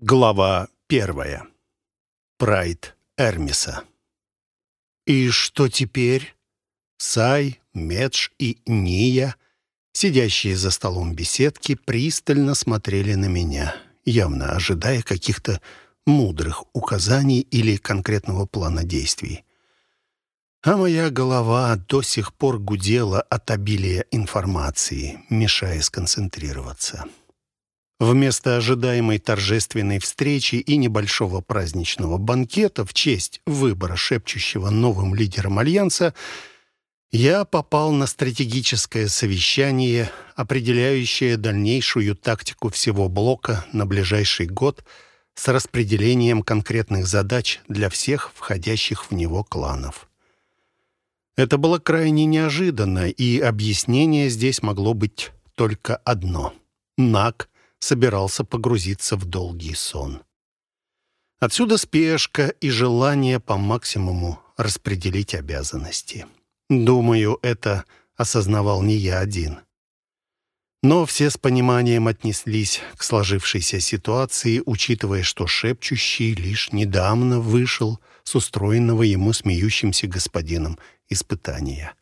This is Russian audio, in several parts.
Глава первая. Прайд Эрмиса. И что теперь? Сай, Медж и Ния, сидящие за столом беседки, пристально смотрели на меня, явно ожидая каких-то мудрых указаний или конкретного плана действий. А моя голова до сих пор гудела от обилия информации, мешая сконцентрироваться. Вместо ожидаемой торжественной встречи и небольшого праздничного банкета в честь выбора шепчущего новым лидером Альянса я попал на стратегическое совещание, определяющее дальнейшую тактику всего блока на ближайший год с распределением конкретных задач для всех входящих в него кланов. Это было крайне неожиданно, и объяснение здесь могло быть только одно. НАК — собирался погрузиться в долгий сон. Отсюда спешка и желание по максимуму распределить обязанности. Думаю, это осознавал не я один. Но все с пониманием отнеслись к сложившейся ситуации, учитывая, что шепчущий лишь недавно вышел с устроенного ему смеющимся господином испытания.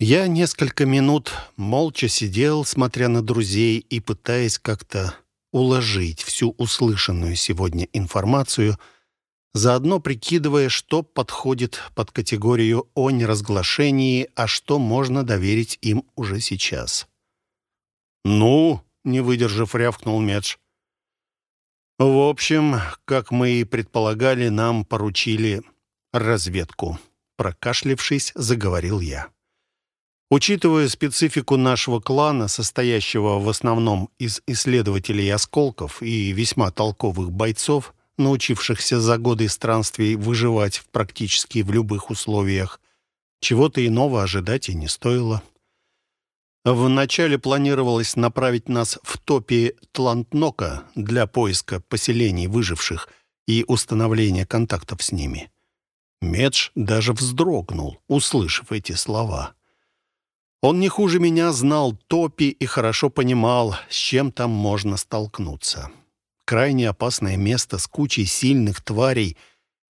Я несколько минут молча сидел, смотря на друзей и пытаясь как-то уложить всю услышанную сегодня информацию, заодно прикидывая, что подходит под категорию о неразглашении, а что можно доверить им уже сейчас. «Ну?» — не выдержав, рявкнул Медж. «В общем, как мы и предполагали, нам поручили разведку». Прокашлившись, заговорил я. Учитывая специфику нашего клана, состоящего в основном из исследователей осколков и весьма толковых бойцов, научившихся за годы странствий выживать практически в любых условиях, чего-то иного ожидать и не стоило. Вначале планировалось направить нас в топе Тлантнока для поиска поселений выживших и установления контактов с ними. Медж даже вздрогнул, услышав эти слова. Он не хуже меня знал топи и хорошо понимал, с чем там можно столкнуться. Крайне опасное место с кучей сильных тварей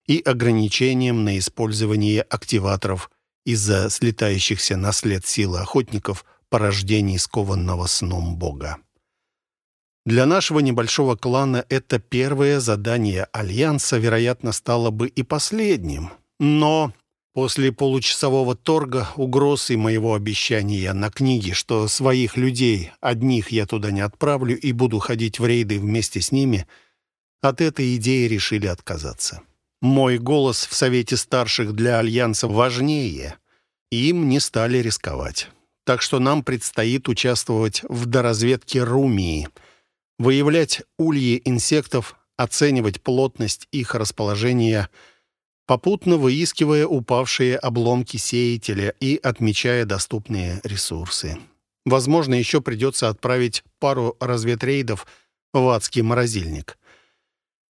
и ограничением на использование активаторов из-за слетающихся на след силы охотников порождений скованного сном бога. Для нашего небольшого клана это первое задание Альянса, вероятно, стало бы и последним. Но После получасового торга, угроз и моего обещания на книге, что своих людей, одних я туда не отправлю и буду ходить в рейды вместе с ними, от этой идеи решили отказаться. Мой голос в Совете Старших для Альянса важнее. Им не стали рисковать. Так что нам предстоит участвовать в доразведке Румии, выявлять ульи инсектов, оценивать плотность их расположения – попутно выискивая упавшие обломки сеятеля и отмечая доступные ресурсы. Возможно, еще придется отправить пару разведрейдов в адский морозильник.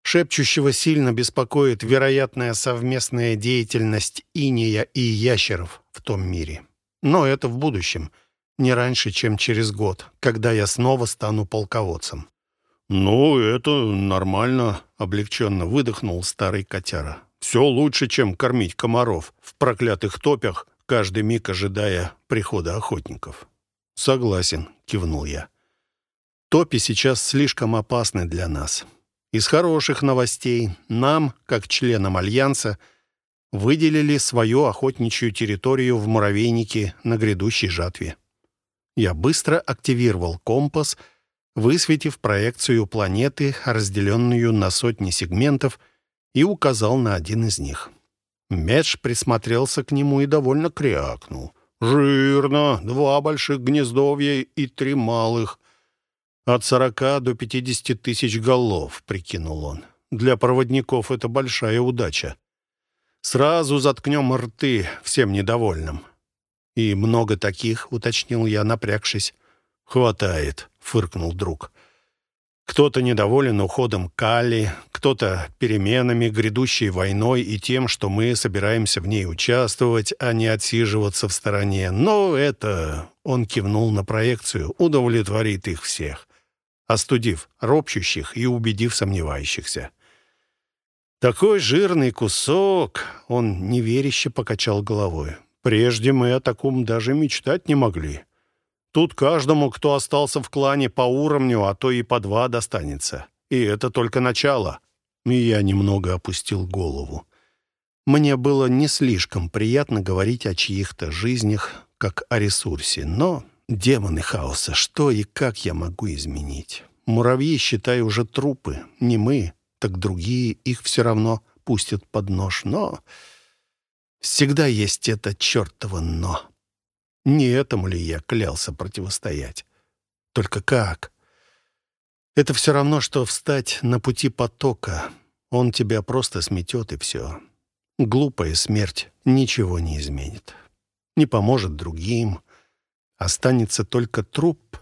Шепчущего сильно беспокоит вероятная совместная деятельность иния и ящеров в том мире. Но это в будущем, не раньше, чем через год, когда я снова стану полководцем. «Ну, это нормально», — облегченно выдохнул старый котяра. Все лучше, чем кормить комаров в проклятых топях, каждый миг ожидая прихода охотников. «Согласен», — кивнул я. «Топи сейчас слишком опасны для нас. Из хороших новостей нам, как членам Альянса, выделили свою охотничью территорию в муравейнике на грядущей жатве. Я быстро активировал компас, высветив проекцию планеты, разделенную на сотни сегментов — и указал на один из них. Медж присмотрелся к нему и довольно крякнул. «Жирно! Два больших гнездовья и три малых. От сорока до пятидесяти тысяч голов», — прикинул он. «Для проводников это большая удача. Сразу заткнем рты всем недовольным». «И много таких», — уточнил я, напрягшись. «Хватает», — фыркнул друг. Кто-то недоволен уходом Кали, кто-то переменами, грядущей войной и тем, что мы собираемся в ней участвовать, а не отсиживаться в стороне. Но это, он кивнул на проекцию, удовлетворит их всех. остудив ропщущих и убедив сомневающихся. «Такой жирный кусок!» — он неверяще покачал головой. «Прежде мы о таком даже мечтать не могли. Тут каждому, кто остался в клане по уровню, а то и по два достанется. И это только начало». И я немного опустил голову. Мне было не слишком приятно говорить о чьих-то жизнях, как о ресурсе, но демоны хаоса, что и как я могу изменить? Муравьи, считай, уже трупы, не мы, так другие их все равно пустят под нож, но всегда есть это чертово «но». Не этому ли я клялся противостоять? Только как? Это все равно, что встать на пути потока. Он тебя просто сметет, и все. Глупая смерть ничего не изменит. Не поможет другим. Останется только труп,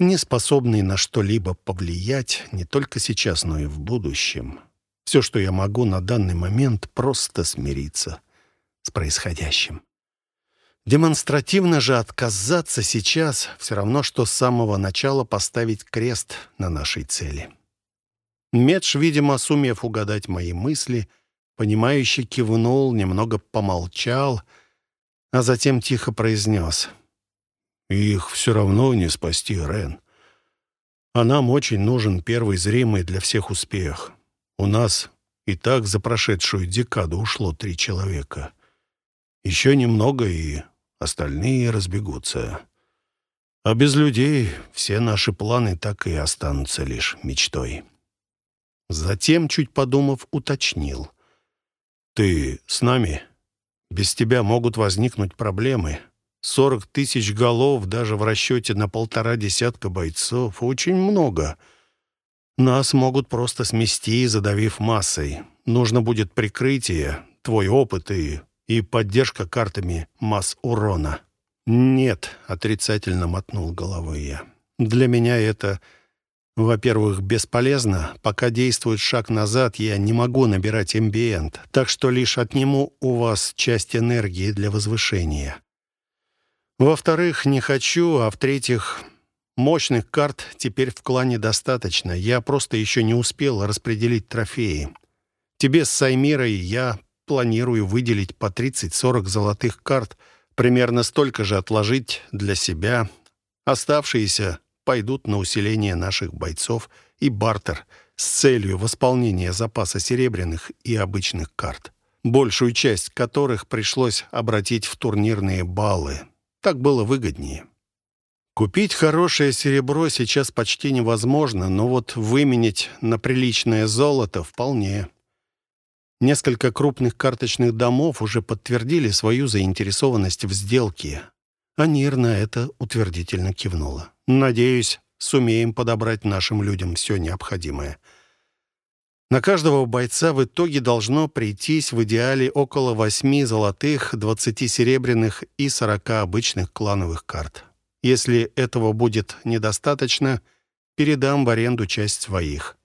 не способный на что-либо повлиять не только сейчас, но и в будущем. Все, что я могу на данный момент, просто смириться с происходящим. Демонстративно же отказаться сейчас все равно, что с самого начала поставить крест на нашей цели. Медж, видимо, сумев угадать мои мысли, — Понимающе кивнул, немного помолчал, а затем тихо произнес. «Их все равно не спасти, Рен. А нам очень нужен первый зримый для всех успех. У нас и так за прошедшую декаду ушло три человека. Еще немного, и остальные разбегутся. А без людей все наши планы так и останутся лишь мечтой». Затем, чуть подумав, уточнил. «Ты с нами? Без тебя могут возникнуть проблемы. Сорок тысяч голов даже в расчете на полтора десятка бойцов. Очень много. Нас могут просто смести, задавив массой. Нужно будет прикрытие, твой опыт и, и поддержка картами масс урона». «Нет», — отрицательно мотнул головой я. «Для меня это во-первых, бесполезно. Пока действует шаг назад, я не могу набирать эмбиент, так что лишь отниму у вас часть энергии для возвышения. Во-вторых, не хочу, а в-третьих, мощных карт теперь в клане достаточно. Я просто еще не успел распределить трофеи. Тебе с Саймирой я планирую выделить по 30-40 золотых карт, примерно столько же отложить для себя. Оставшиеся пойдут на усиление наших бойцов и бартер с целью восполнения запаса серебряных и обычных карт, большую часть которых пришлось обратить в турнирные баллы. Так было выгоднее. Купить хорошее серебро сейчас почти невозможно, но вот выменять на приличное золото вполне. Несколько крупных карточных домов уже подтвердили свою заинтересованность в сделке, а Нир на это утвердительно кивнула. Надеюсь, сумеем подобрать нашим людям все необходимое. На каждого бойца в итоге должно прийтись в идеале около восьми золотых, двадцати серебряных и сорока обычных клановых карт. Если этого будет недостаточно, передам в аренду часть своих.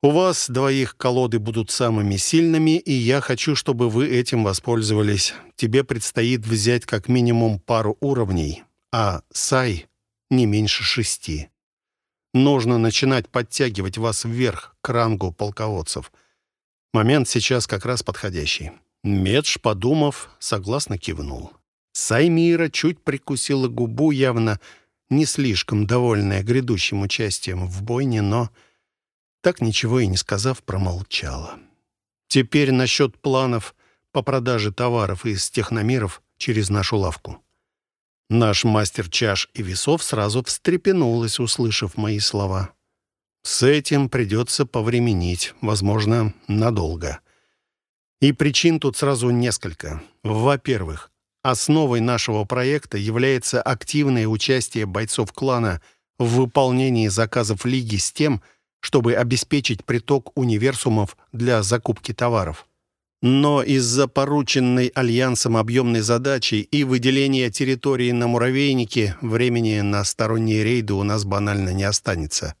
У вас двоих колоды будут самыми сильными, и я хочу, чтобы вы этим воспользовались. Тебе предстоит взять как минимум пару уровней, а Сай не меньше шести. Нужно начинать подтягивать вас вверх к рангу полководцев. Момент сейчас как раз подходящий». Медж, подумав, согласно кивнул. Саймира чуть прикусила губу, явно не слишком довольная грядущим участием в бойне, но, так ничего и не сказав, промолчала. Теперь насчет планов по продаже товаров из техномиров через нашу лавку. Наш мастер чаш и весов сразу встрепенулась, услышав мои слова. С этим придется повременить, возможно, надолго. И причин тут сразу несколько. Во-первых, основой нашего проекта является активное участие бойцов клана в выполнении заказов Лиги с тем, чтобы обеспечить приток универсумов для закупки товаров. Но из-за порученной Альянсом объемной задачи и выделения территории на муравейнике времени на сторонние рейды у нас банально не останется.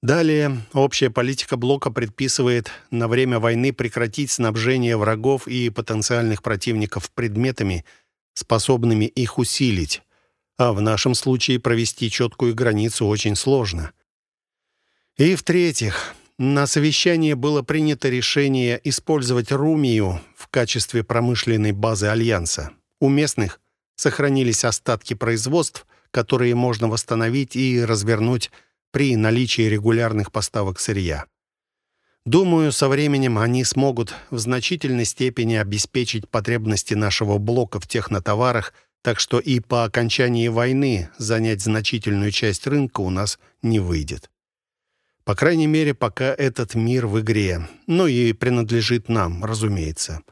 Далее, общая политика блока предписывает на время войны прекратить снабжение врагов и потенциальных противников предметами, способными их усилить, А в нашем случае провести четкую границу очень сложно. И в-третьих, на совещании было принято решение использовать Румию в качестве промышленной базы Альянса. У местных сохранились остатки производств, которые можно восстановить и развернуть при наличии регулярных поставок сырья. Думаю, со временем они смогут в значительной степени обеспечить потребности нашего блока в технотоварах, так что и по окончании войны занять значительную часть рынка у нас не выйдет. По крайней мере, пока этот мир в игре. Ну и принадлежит нам, разумеется.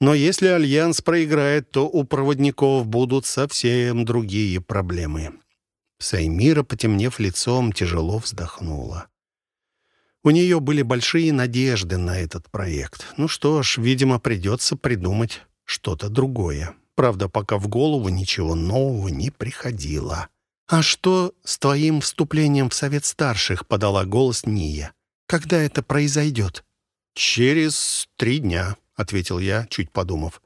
Но если Альянс проиграет, то у проводников будут совсем другие проблемы. Саймира, потемнев лицом, тяжело вздохнула. У нее были большие надежды на этот проект. Ну что ж, видимо, придется придумать что-то другое. Правда, пока в голову ничего нового не приходило. «А что с твоим вступлением в Совет Старших?» — подала голос Ния. «Когда это произойдет?» «Через три дня», — ответил я, чуть подумав.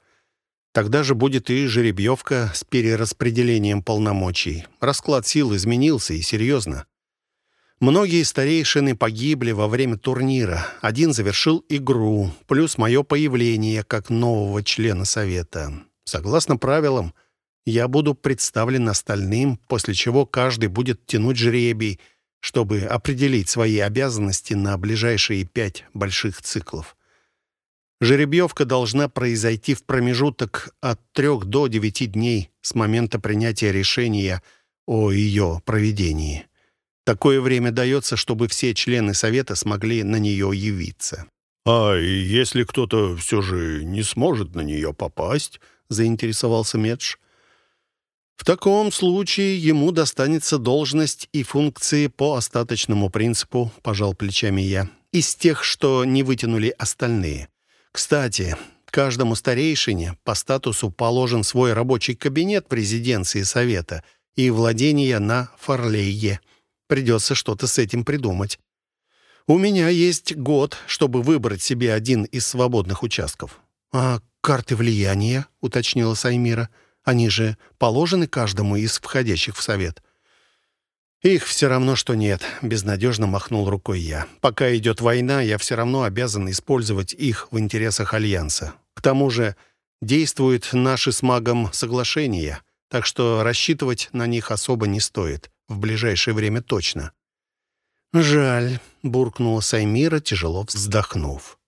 Тогда же будет и жеребьевка с перераспределением полномочий. Расклад сил изменился, и серьезно. Многие старейшины погибли во время турнира. Один завершил игру, плюс мое появление как нового члена Совета. Согласно правилам, я буду представлен остальным, после чего каждый будет тянуть жребий, чтобы определить свои обязанности на ближайшие пять больших циклов. Жеребьевка должна произойти в промежуток от трех до девяти дней с момента принятия решения о ее проведении. Такое время дается, чтобы все члены Совета смогли на нее явиться. «А если кто-то все же не сможет на нее попасть?» — заинтересовался Медж. «В таком случае ему достанется должность и функции по остаточному принципу», — пожал плечами я, «из тех, что не вытянули остальные. Кстати, каждому старейшине по статусу положен свой рабочий кабинет в резиденции Совета и владение на Фарлейе. Придется что-то с этим придумать. У меня есть год, чтобы выбрать себе один из свободных участков». «А карты влияния?» — уточнила Саймира. «Они же положены каждому из входящих в Совет». «Их все равно, что нет», — безнадежно махнул рукой я. «Пока идет война, я все равно обязан использовать их в интересах Альянса. К тому же действуют наши с магом соглашения, так что рассчитывать на них особо не стоит. В ближайшее время точно». «Жаль», — буркнула Саймира, тяжело вздохнув.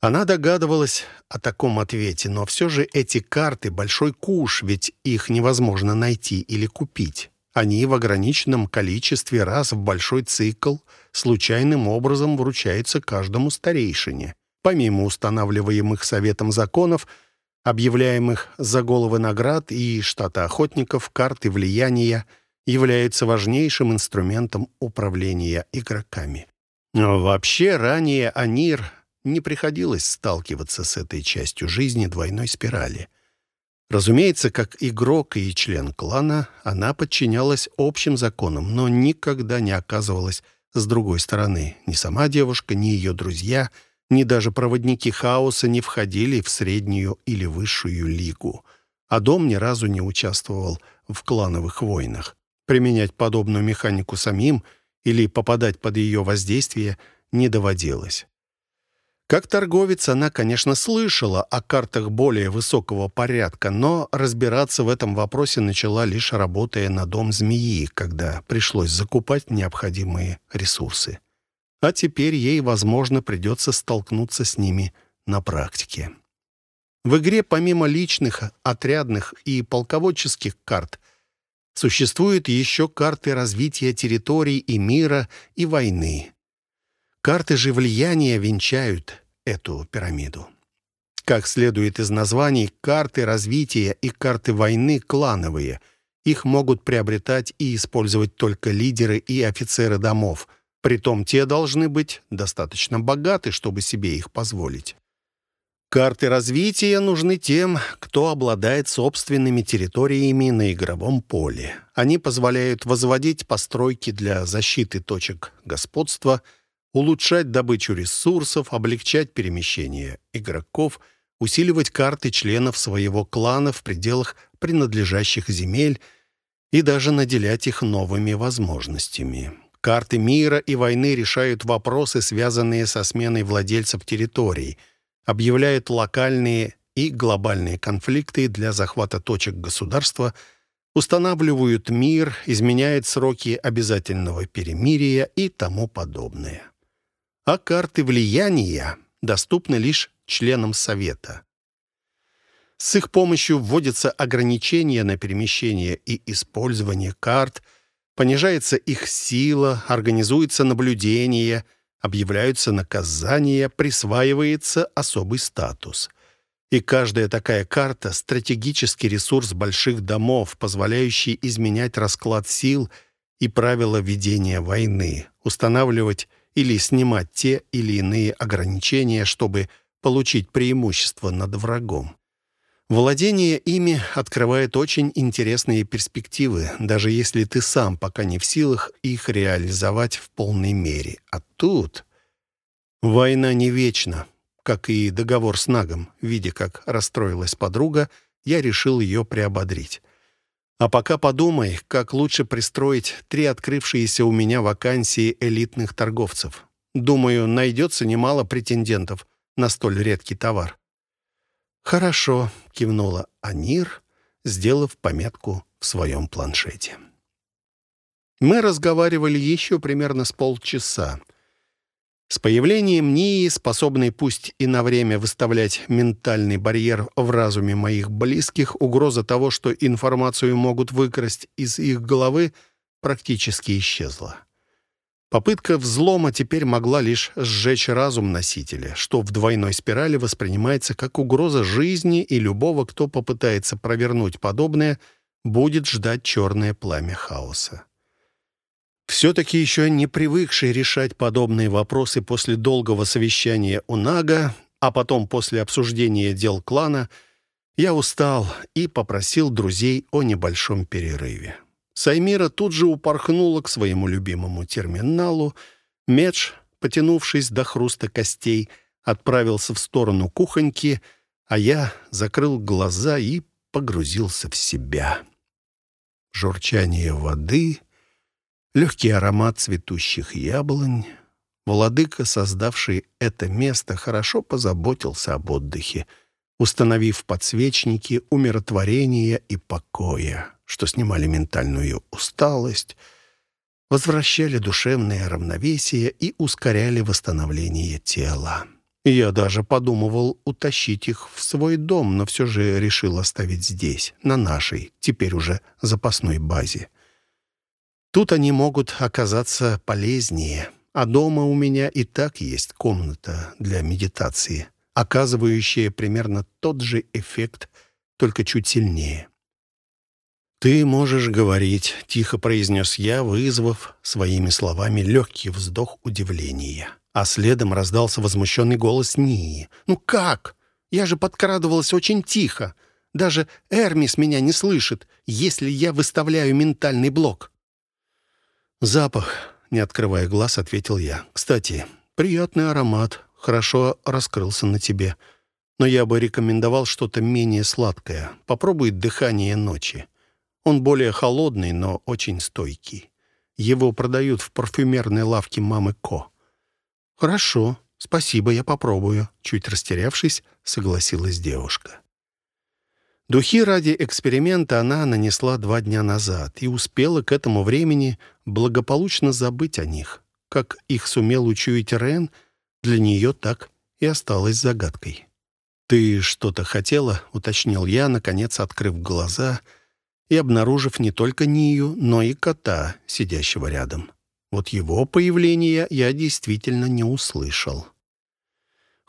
Она догадывалась о таком ответе, но все же эти карты — большой куш, ведь их невозможно найти или купить. Они в ограниченном количестве раз в большой цикл случайным образом вручаются каждому старейшине. Помимо устанавливаемых Советом законов, объявляемых за головы наград и штата охотников, карты влияния являются важнейшим инструментом управления игроками. Но вообще, ранее Анир не приходилось сталкиваться с этой частью жизни двойной спирали — Разумеется, как игрок и член клана, она подчинялась общим законам, но никогда не оказывалась с другой стороны. Ни сама девушка, ни ее друзья, ни даже проводники хаоса не входили в среднюю или высшую лигу. А дом ни разу не участвовал в клановых войнах. Применять подобную механику самим или попадать под ее воздействие не доводилось. Как торговец она, конечно, слышала о картах более высокого порядка, но разбираться в этом вопросе начала лишь работая на дом змеи, когда пришлось закупать необходимые ресурсы. А теперь ей, возможно, придется столкнуться с ними на практике. В игре помимо личных, отрядных и полководческих карт существуют еще карты развития территорий и мира, и войны. Карты же влияния венчают эту пирамиду. Как следует из названий, карты развития и карты войны клановые. Их могут приобретать и использовать только лидеры и офицеры домов. Притом те должны быть достаточно богаты, чтобы себе их позволить. Карты развития нужны тем, кто обладает собственными территориями на игровом поле. Они позволяют возводить постройки для защиты точек господства, улучшать добычу ресурсов, облегчать перемещение игроков, усиливать карты членов своего клана в пределах принадлежащих земель и даже наделять их новыми возможностями. Карты мира и войны решают вопросы, связанные со сменой владельцев территорий, объявляют локальные и глобальные конфликты для захвата точек государства, устанавливают мир, изменяют сроки обязательного перемирия и тому подобное. А карты влияния доступны лишь членам Совета. С их помощью вводятся ограничения на перемещение и использование карт, понижается их сила, организуется наблюдение, объявляются наказания, присваивается особый статус – и каждая такая карта — стратегический ресурс больших домов, позволяющий изменять расклад сил и правила ведения войны, устанавливать или снимать те или иные ограничения, чтобы получить преимущество над врагом. Владение ими открывает очень интересные перспективы, даже если ты сам пока не в силах их реализовать в полной мере. А тут... Война не вечна как и договор с Нагом. Видя, как расстроилась подруга, я решил ее приободрить. А пока подумай, как лучше пристроить три открывшиеся у меня вакансии элитных торговцев. Думаю, найдется немало претендентов на столь редкий товар. «Хорошо», — кивнула Анир, сделав пометку в своем планшете. Мы разговаривали еще примерно с полчаса. С появлением НИИ, способной пусть и на время выставлять ментальный барьер в разуме моих близких, угроза того, что информацию могут выкрасть из их головы, практически исчезла. Попытка взлома теперь могла лишь сжечь разум носителя, что в двойной спирали воспринимается как угроза жизни, и любого, кто попытается провернуть подобное, будет ждать черное пламя хаоса. Все-таки еще не привыкший решать подобные вопросы после долгого совещания у Нага, а потом после обсуждения дел клана, я устал и попросил друзей о небольшом перерыве. Саймира тут же упорхнула к своему любимому терминалу. Медж, потянувшись до хруста костей, отправился в сторону кухоньки, а я закрыл глаза и погрузился в себя. Журчание воды легкий аромат цветущих яблонь. Владыка, создавший это место, хорошо позаботился об отдыхе, установив подсвечники умиротворения и покоя, что снимали ментальную усталость, возвращали душевное равновесие и ускоряли восстановление тела. Я даже подумывал утащить их в свой дом, но все же решил оставить здесь, на нашей, теперь уже запасной базе. Тут они могут оказаться полезнее, а дома у меня и так есть комната для медитации, оказывающая примерно тот же эффект, только чуть сильнее. «Ты можешь говорить», — тихо произнес я, вызвав своими словами легкий вздох удивления. А следом раздался возмущенный голос Нии. «Ну как? Я же подкрадывалась очень тихо. Даже Эрмис меня не слышит, если я выставляю ментальный блок». «Запах», — не открывая глаз, ответил я. «Кстати, приятный аромат, хорошо раскрылся на тебе. Но я бы рекомендовал что-то менее сладкое. Попробуй дыхание ночи. Он более холодный, но очень стойкий. Его продают в парфюмерной лавке мамы Ко». «Хорошо, спасибо, я попробую», — чуть растерявшись, согласилась девушка. Духи ради эксперимента она нанесла два дня назад и успела к этому времени благополучно забыть о них. Как их сумел учуять Рен, для нее так и осталось загадкой. «Ты что-то хотела?» — уточнил я, наконец открыв глаза и обнаружив не только Нию, но и кота, сидящего рядом. Вот его появления я действительно не услышал.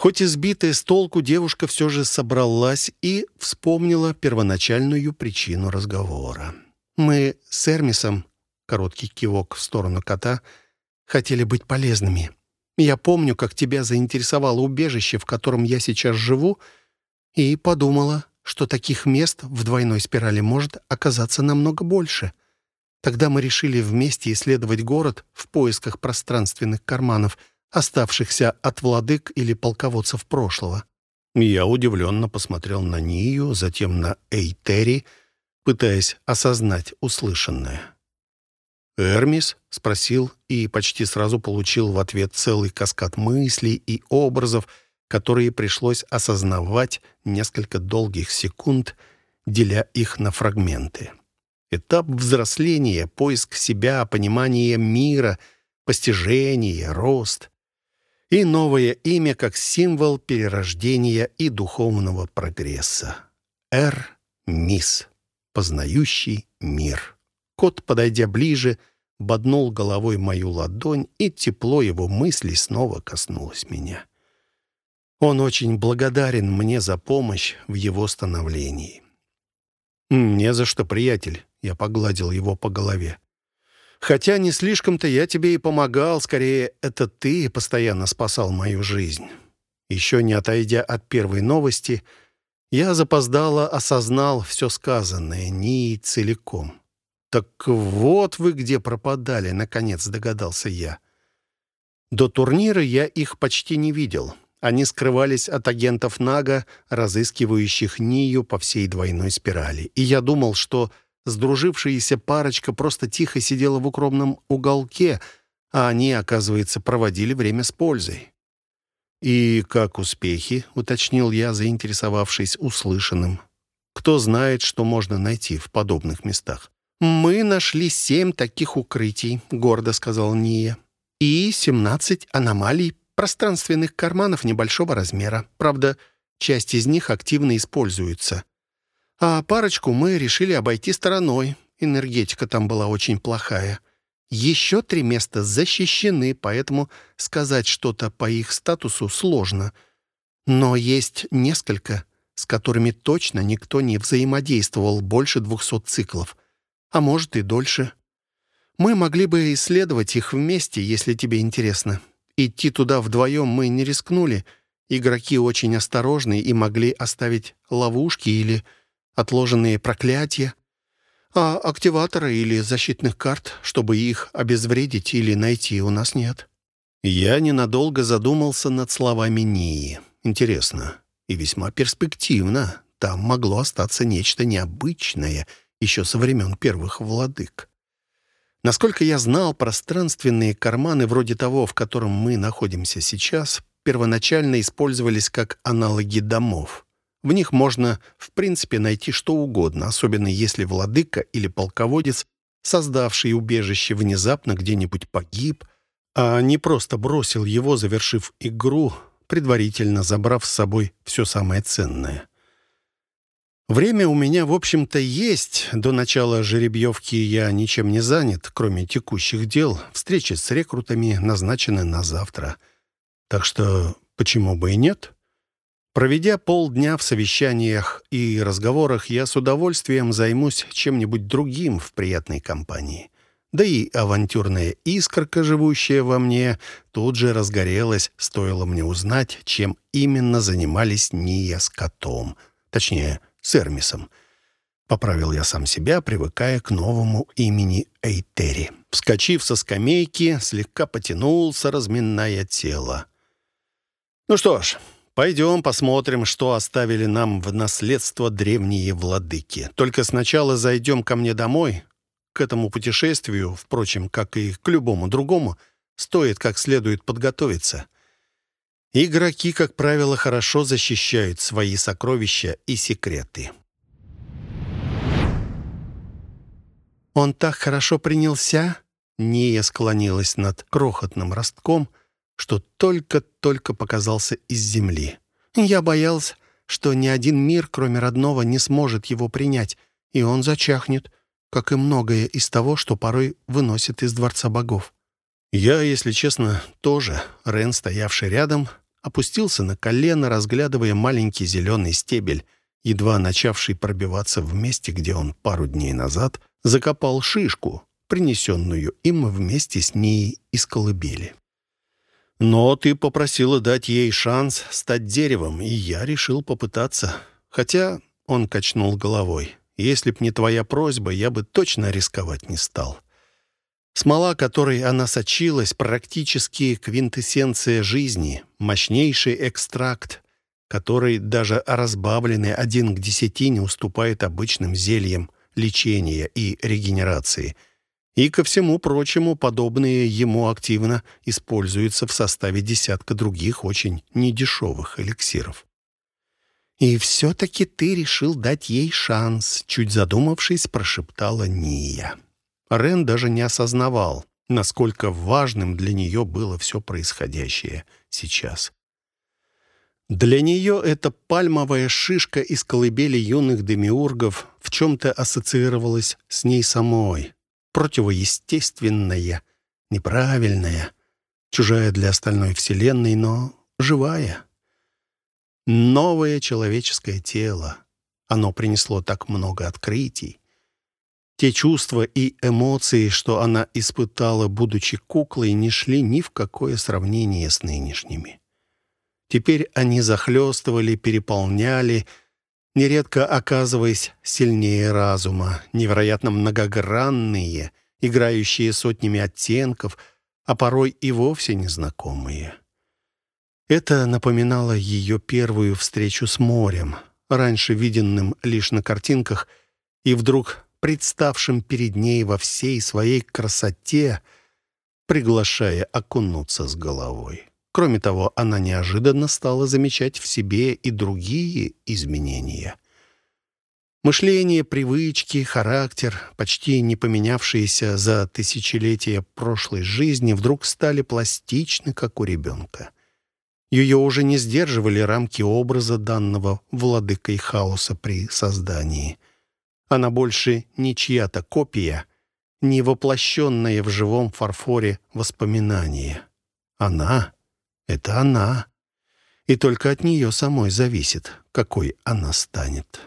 Хоть избитая с толку, девушка все же собралась и вспомнила первоначальную причину разговора. «Мы с Эрмисом», — короткий кивок в сторону кота, — «хотели быть полезными. Я помню, как тебя заинтересовало убежище, в котором я сейчас живу, и подумала, что таких мест в двойной спирали может оказаться намного больше. Тогда мы решили вместе исследовать город в поисках пространственных карманов — оставшихся от владык или полководцев прошлого. Я удивленно посмотрел на Нию, затем на Эйтери, пытаясь осознать услышанное. «Эрмис?» — спросил и почти сразу получил в ответ целый каскад мыслей и образов, которые пришлось осознавать несколько долгих секунд, деля их на фрагменты. Этап взросления, поиск себя, понимание мира, постижение, рост. И новое имя как символ перерождения и духовного прогресса. Эр-Мис, познающий мир. Кот, подойдя ближе, боднул головой мою ладонь, и тепло его мыслей снова коснулось меня. Он очень благодарен мне за помощь в его становлении. «Не за что, приятель», — я погладил его по голове. «Хотя не слишком-то я тебе и помогал, скорее, это ты постоянно спасал мою жизнь». Еще не отойдя от первой новости, я запоздало осознал все сказанное, не целиком. «Так вот вы где пропадали», — наконец догадался я. До турнира я их почти не видел. Они скрывались от агентов Нага, разыскивающих Нию по всей двойной спирали. И я думал, что сдружившаяся парочка просто тихо сидела в укромном уголке, а они, оказывается, проводили время с пользой. «И как успехи?» — уточнил я, заинтересовавшись услышанным. «Кто знает, что можно найти в подобных местах?» «Мы нашли семь таких укрытий», — гордо сказал Ния. «И семнадцать аномалий пространственных карманов небольшого размера. Правда, часть из них активно используется. А парочку мы решили обойти стороной. Энергетика там была очень плохая. Еще три места защищены, поэтому сказать что-то по их статусу сложно. Но есть несколько, с которыми точно никто не взаимодействовал больше двухсот циклов а может и дольше. Мы могли бы исследовать их вместе, если тебе интересно. Идти туда вдвоем мы не рискнули. Игроки очень осторожны и могли оставить ловушки или отложенные проклятия. А активатора или защитных карт, чтобы их обезвредить или найти, у нас нет. Я ненадолго задумался над словами Нии. Интересно и весьма перспективно. Там могло остаться нечто необычное — еще со времен первых владык. Насколько я знал, пространственные карманы вроде того, в котором мы находимся сейчас, первоначально использовались как аналоги домов. В них можно, в принципе, найти что угодно, особенно если владыка или полководец, создавший убежище, внезапно где-нибудь погиб, а не просто бросил его, завершив игру, предварительно забрав с собой все самое ценное. Время у меня, в общем-то, есть. До начала жеребьевки я ничем не занят, кроме текущих дел. Встречи с рекрутами назначены на завтра. Так что почему бы и нет? Проведя полдня в совещаниях и разговорах, я с удовольствием займусь чем-нибудь другим в приятной компании. Да и авантюрная искорка, живущая во мне, тут же разгорелась, стоило мне узнать, чем именно занимались Ния с котом. Точнее, с Эрмисом. Поправил я сам себя, привыкая к новому имени Эйтери. Вскочив со скамейки, слегка потянулся, разминая тело. «Ну что ж, пойдем посмотрим, что оставили нам в наследство древние владыки. Только сначала зайдем ко мне домой. К этому путешествию, впрочем, как и к любому другому, стоит как следует подготовиться». Игроки, как правило, хорошо защищают свои сокровища и секреты. «Он так хорошо принялся?» Ния склонилась над крохотным ростком, что только-только показался из земли. «Я боялся, что ни один мир, кроме родного, не сможет его принять, и он зачахнет, как и многое из того, что порой выносит из Дворца Богов». Я, если честно, тоже. Рен, стоявший рядом, опустился на колено, разглядывая маленький зеленый стебель, едва начавший пробиваться в месте, где он пару дней назад закопал шишку, принесенную им вместе с ней из колыбели. «Но ты попросила дать ей шанс стать деревом, и я решил попытаться. Хотя он качнул головой. Если б не твоя просьба, я бы точно рисковать не стал». Смола, которой она сочилась, практически квинтэссенция жизни, мощнейший экстракт, который даже разбавленный один к десяти не уступает обычным зельям, лечения и регенерации. И, ко всему прочему, подобные ему активно используются в составе десятка других очень недешевых эликсиров. «И все-таки ты решил дать ей шанс», — чуть задумавшись, прошептала Ния. Рен даже не осознавал, насколько важным для нее было все происходящее сейчас. Для нее эта пальмовая шишка из колыбели юных демиургов в чем-то ассоциировалась с ней самой. Противоестественная, неправильная, чужая для остальной вселенной, но живая. Новое человеческое тело. Оно принесло так много открытий. Те чувства и эмоции, что она испытала, будучи куклой, не шли ни в какое сравнение с нынешними. Теперь они захлестывали, переполняли, нередко оказываясь сильнее разума, невероятно многогранные, играющие сотнями оттенков, а порой и вовсе незнакомые. Это напоминало ее первую встречу с морем, раньше виденным лишь на картинках, и вдруг представшим перед ней во всей своей красоте, приглашая окунуться с головой. Кроме того, она неожиданно стала замечать в себе и другие изменения. Мышление, привычки, характер, почти не поменявшиеся за тысячелетия прошлой жизни, вдруг стали пластичны, как у ребенка. Ее уже не сдерживали рамки образа данного владыкой хаоса при создании. Она больше не чья-то копия, не воплощенное в живом фарфоре воспоминание. Она это она. И только от нее самой зависит, какой она станет.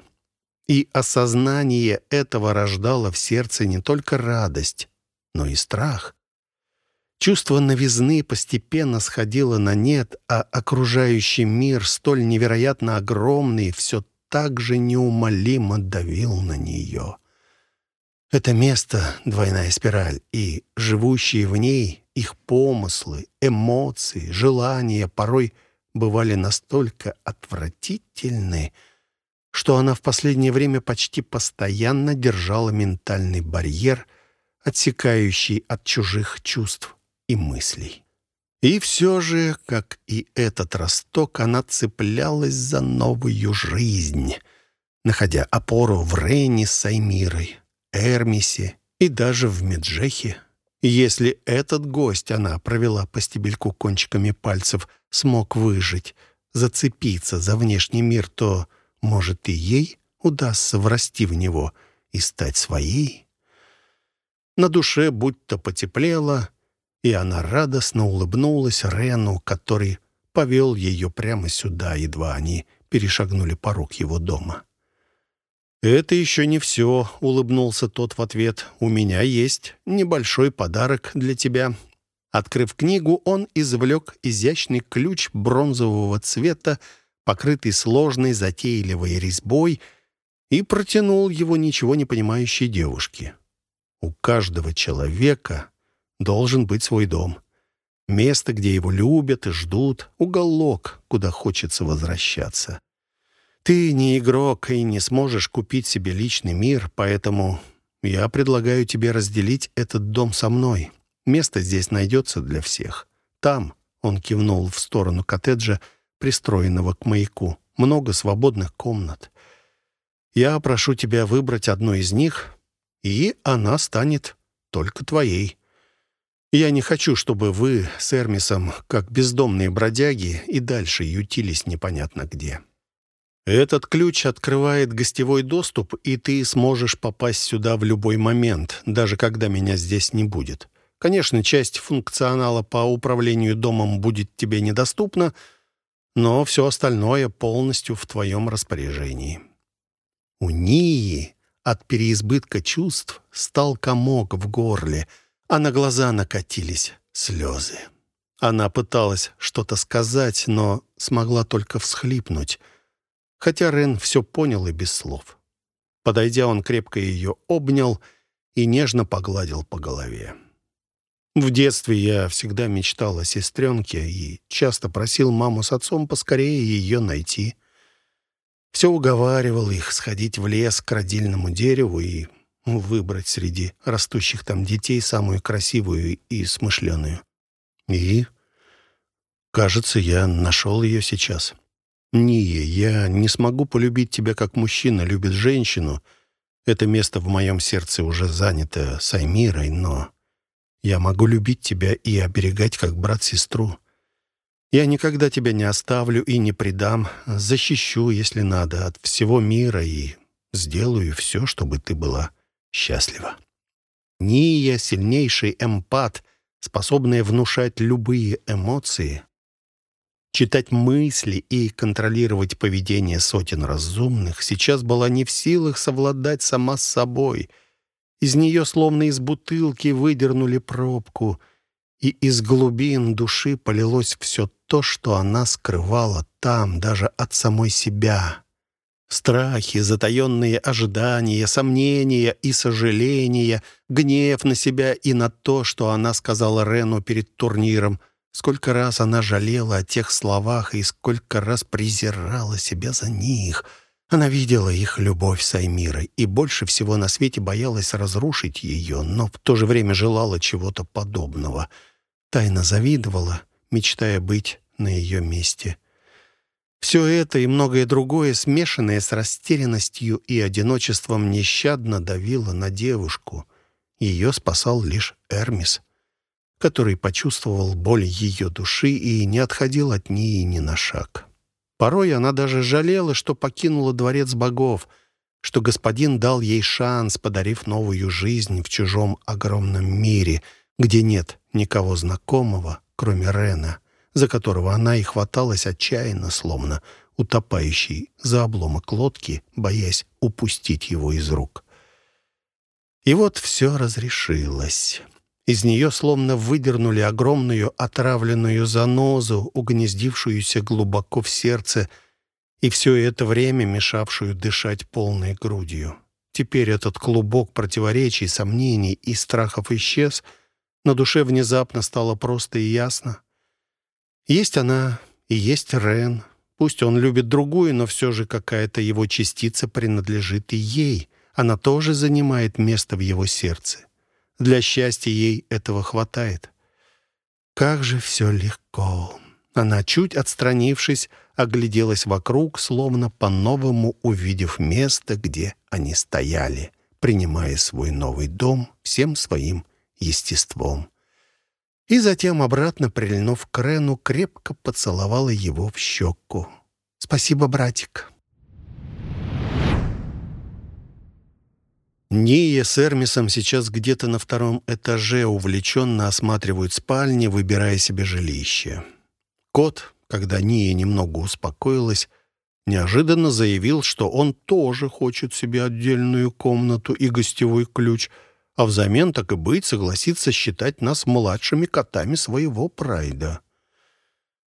И осознание этого рождало в сердце не только радость, но и страх. Чувство новизны постепенно сходило на нет, а окружающий мир, столь невероятно огромный, все так же неумолимо давил на нее. Это место — двойная спираль, и живущие в ней их помыслы, эмоции, желания порой бывали настолько отвратительны, что она в последнее время почти постоянно держала ментальный барьер, отсекающий от чужих чувств и мыслей. И все же, как и этот росток, она цеплялась за новую жизнь, находя опору в Рене с Саймирой, Эрмисе и даже в Меджехе. Если этот гость она провела по стебельку кончиками пальцев, смог выжить, зацепиться за внешний мир, то, может, и ей удастся врасти в него и стать своей? На душе будто потеплело, и она радостно улыбнулась Рену, который повел ее прямо сюда, едва они перешагнули порог его дома. «Это еще не все», — улыбнулся тот в ответ. «У меня есть небольшой подарок для тебя». Открыв книгу, он извлек изящный ключ бронзового цвета, покрытый сложной затейливой резьбой, и протянул его ничего не понимающей девушке. «У каждого человека должен быть свой дом. Место, где его любят и ждут, уголок, куда хочется возвращаться. Ты не игрок и не сможешь купить себе личный мир, поэтому я предлагаю тебе разделить этот дом со мной. Место здесь найдется для всех. Там, — он кивнул в сторону коттеджа, пристроенного к маяку, — много свободных комнат. Я прошу тебя выбрать одну из них, и она станет только твоей. Я не хочу, чтобы вы с Эрмисом, как бездомные бродяги, и дальше ютились непонятно где. Этот ключ открывает гостевой доступ, и ты сможешь попасть сюда в любой момент, даже когда меня здесь не будет. Конечно, часть функционала по управлению домом будет тебе недоступна, но все остальное полностью в твоем распоряжении. У Нии от переизбытка чувств стал комок в горле, а на глаза накатились слезы. Она пыталась что-то сказать, но смогла только всхлипнуть — хотя Рен все понял и без слов. Подойдя, он крепко ее обнял и нежно погладил по голове. В детстве я всегда мечтал о сестренке и часто просил маму с отцом поскорее ее найти. Все уговаривал их сходить в лес к родильному дереву и выбрать среди растущих там детей самую красивую и смышленую. И, кажется, я нашел ее сейчас. Ния, я не смогу полюбить тебя, как мужчина любит женщину. Это место в моем сердце уже занято Саймирой, но я могу любить тебя и оберегать, как брат-сестру. Я никогда тебя не оставлю и не предам, защищу, если надо, от всего мира и сделаю все, чтобы ты была счастлива. Ния — сильнейший эмпат, способная внушать любые эмоции, читать мысли и контролировать поведение сотен разумных, сейчас была не в силах совладать сама с собой. Из нее, словно из бутылки, выдернули пробку, и из глубин души полилось все то, что она скрывала там, даже от самой себя. Страхи, затаенные ожидания, сомнения и сожаления, гнев на себя и на то, что она сказала Рену перед турниром. Сколько раз она жалела о тех словах и сколько раз презирала себя за них. Она видела их любовь с Аймирой и больше всего на свете боялась разрушить ее, но в то же время желала чего-то подобного. Тайно завидовала, мечтая быть на ее месте. Все это и многое другое, смешанное с растерянностью и одиночеством, нещадно давило на девушку. Ее спасал лишь Эрмис, который почувствовал боль ее души и не отходил от ней ни на шаг. Порой она даже жалела, что покинула дворец богов, что господин дал ей шанс, подарив новую жизнь в чужом огромном мире, где нет никого знакомого, кроме Рена за которого она и хваталась отчаянно, словно утопающий за обломок лодки, боясь упустить его из рук. И вот все разрешилось. Из нее словно выдернули огромную отравленную занозу, угнездившуюся глубоко в сердце, и все это время мешавшую дышать полной грудью. Теперь этот клубок противоречий, сомнений и страхов исчез, на душе внезапно стало просто и ясно. Есть она и есть Рен. Пусть он любит другую, но все же какая-то его частица принадлежит и ей. Она тоже занимает место в его сердце. Для счастья ей этого хватает. Как же все легко. Она, чуть отстранившись, огляделась вокруг, словно по-новому увидев место, где они стояли, принимая свой новый дом всем своим естеством и затем, обратно прильнув к Рену, крепко поцеловала его в щеку. «Спасибо, братик». Ния с Эрмисом сейчас где-то на втором этаже увлеченно осматривают спальни, выбирая себе жилище. Кот, когда Ния немного успокоилась, неожиданно заявил, что он тоже хочет себе отдельную комнату и гостевой ключ — а взамен, так и быть, согласится считать нас младшими котами своего прайда.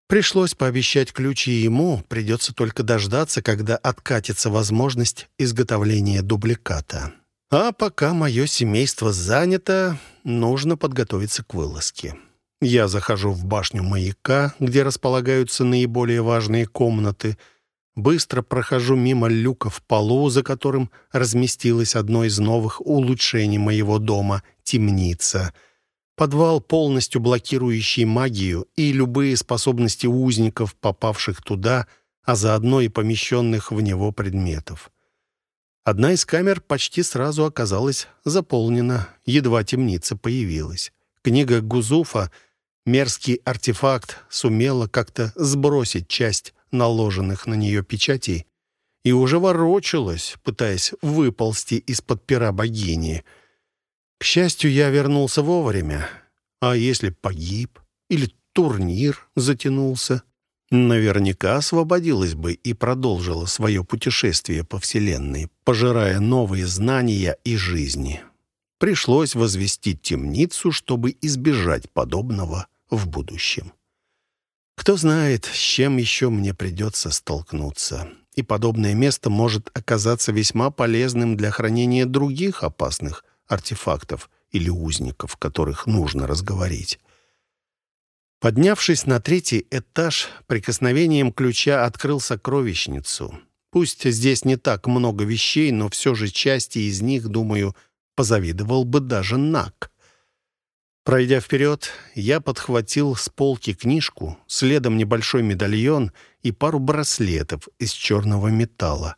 Пришлось пообещать ключи ему, придется только дождаться, когда откатится возможность изготовления дубликата. А пока мое семейство занято, нужно подготовиться к вылазке. Я захожу в башню маяка, где располагаются наиболее важные комнаты — Быстро прохожу мимо люка в полу, за которым разместилось одно из новых улучшений моего дома — темница. Подвал, полностью блокирующий магию и любые способности узников, попавших туда, а заодно и помещенных в него предметов. Одна из камер почти сразу оказалась заполнена, едва темница появилась. Книга Гузуфа, мерзкий артефакт, сумела как-то сбросить часть наложенных на нее печатей, и уже ворочалась, пытаясь выползти из-под пера богини. К счастью, я вернулся вовремя. А если погиб или турнир затянулся, наверняка освободилась бы и продолжила свое путешествие по Вселенной, пожирая новые знания и жизни. Пришлось возвестить темницу, чтобы избежать подобного в будущем. Кто знает, с чем еще мне придется столкнуться. И подобное место может оказаться весьма полезным для хранения других опасных артефактов или узников, которых нужно разговорить. Поднявшись на третий этаж, прикосновением ключа открыл сокровищницу. Пусть здесь не так много вещей, но все же части из них, думаю, позавидовал бы даже Нак. Пройдя вперед, я подхватил с полки книжку, следом небольшой медальон и пару браслетов из черного металла.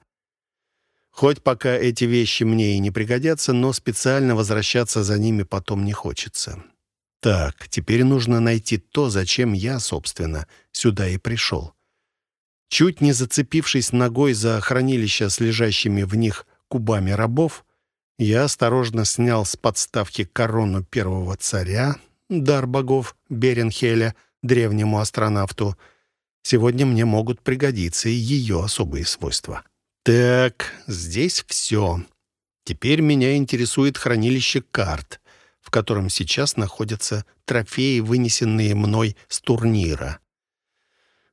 Хоть пока эти вещи мне и не пригодятся, но специально возвращаться за ними потом не хочется. Так, теперь нужно найти то, зачем я, собственно, сюда и пришел. Чуть не зацепившись ногой за хранилище с лежащими в них кубами рабов, я осторожно снял с подставки корону первого царя, дар богов Беренхеля, древнему астронавту. Сегодня мне могут пригодиться и ее особые свойства. Так, здесь все. Теперь меня интересует хранилище карт, в котором сейчас находятся трофеи, вынесенные мной с турнира.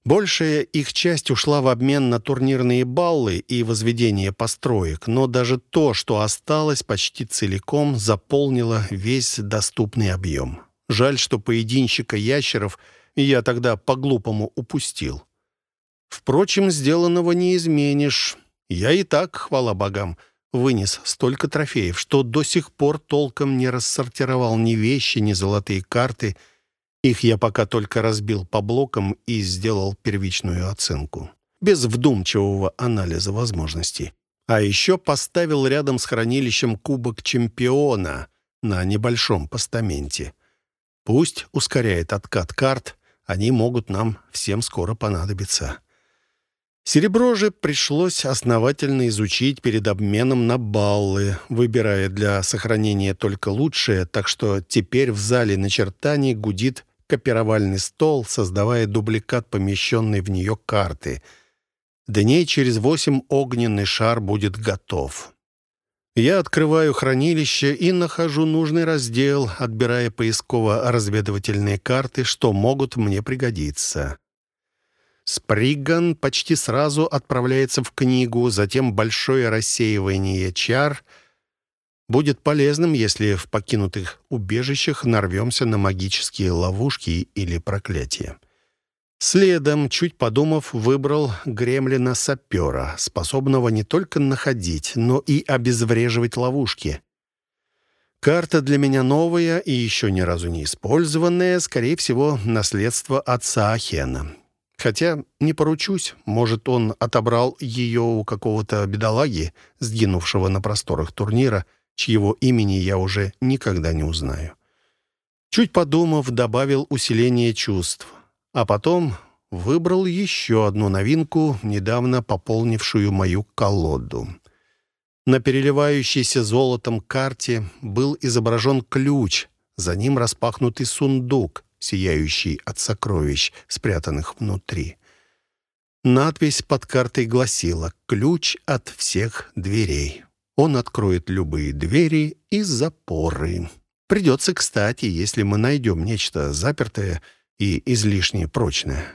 Большая их часть ушла в обмен на турнирные баллы и возведение построек, но даже то, что осталось почти целиком, заполнило весь доступный объем. Жаль, что поединщика ящеров я тогда по-глупому упустил. Впрочем, сделанного не изменишь. Я и так, хвала богам, вынес столько трофеев, что до сих пор толком не рассортировал ни вещи, ни золотые карты. Их я пока только разбил по блокам и сделал первичную оценку. Без вдумчивого анализа возможностей. А еще поставил рядом с хранилищем кубок чемпиона на небольшом постаменте. Пусть ускоряет откат карт, они могут нам всем скоро понадобиться. Серебро же пришлось основательно изучить перед обменом на баллы, выбирая для сохранения только лучшее, так что теперь в зале начертаний гудит копировальный стол, создавая дубликат помещенной в нее карты. Дней через восемь огненный шар будет готов. Я открываю хранилище и нахожу нужный раздел, отбирая поисково-разведывательные карты, что могут мне пригодиться. Сприган почти сразу отправляется в книгу, затем большое рассеивание чар будет полезным, если в покинутых убежищах нарвемся на магические ловушки или проклятия. Следом, чуть подумав, выбрал гремлина-сапера, способного не только находить, но и обезвреживать ловушки. Карта для меня новая и еще ни разу не использованная, скорее всего, наследство отца Ахена. Хотя не поручусь, может, он отобрал ее у какого-то бедолаги, сгинувшего на просторах турнира, чьего имени я уже никогда не узнаю. Чуть подумав, добавил усиление чувств, а потом выбрал еще одну новинку, недавно пополнившую мою колоду. На переливающейся золотом карте был изображен ключ, за ним распахнутый сундук, сияющий от сокровищ, спрятанных внутри. Надпись под картой гласила «Ключ от всех дверей». Он откроет любые двери и запоры. Придется кстати, если мы найдем нечто запертое и излишне прочное.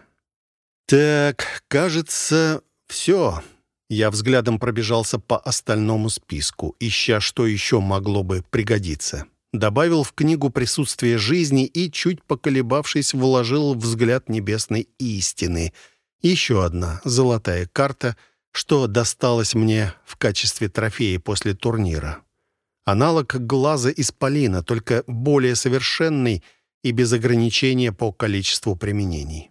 Так, кажется, все. Я взглядом пробежался по остальному списку, ища, что еще могло бы пригодиться добавил в книгу присутствие жизни и, чуть поколебавшись, вложил взгляд небесной истины. Еще одна золотая карта, что досталась мне в качестве трофея после турнира. Аналог глаза исполина, только более совершенный и без ограничения по количеству применений.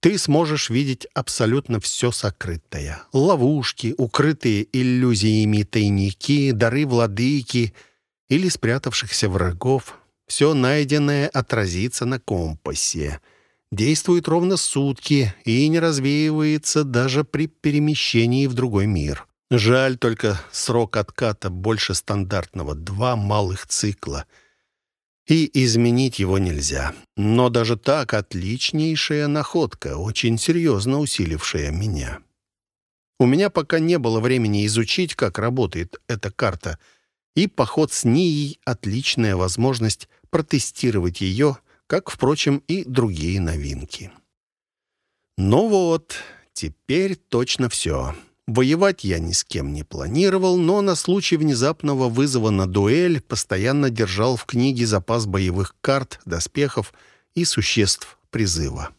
Ты сможешь видеть абсолютно все сокрытое. Ловушки, укрытые иллюзиями тайники, дары владыки — или спрятавшихся врагов. Все найденное отразится на компасе. Действует ровно сутки и не развеивается даже при перемещении в другой мир. Жаль только срок отката больше стандартного — два малых цикла. И изменить его нельзя. Но даже так отличнейшая находка, очень серьезно усилившая меня. У меня пока не было времени изучить, как работает эта карта — и поход с Нией — отличная возможность протестировать ее, как, впрочем, и другие новинки. Ну вот, теперь точно все. Воевать я ни с кем не планировал, но на случай внезапного вызова на дуэль постоянно держал в книге запас боевых карт, доспехов и существ призыва.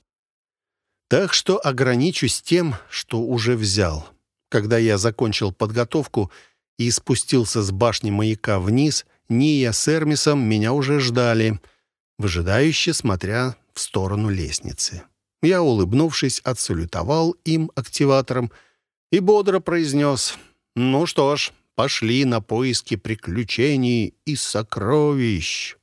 Так что ограничусь тем, что уже взял. Когда я закончил подготовку — и спустился с башни маяка вниз, Ния с Эрмисом меня уже ждали, выжидающе смотря в сторону лестницы. Я, улыбнувшись, отсалютовал им активатором и бодро произнес «Ну что ж, пошли на поиски приключений и сокровищ».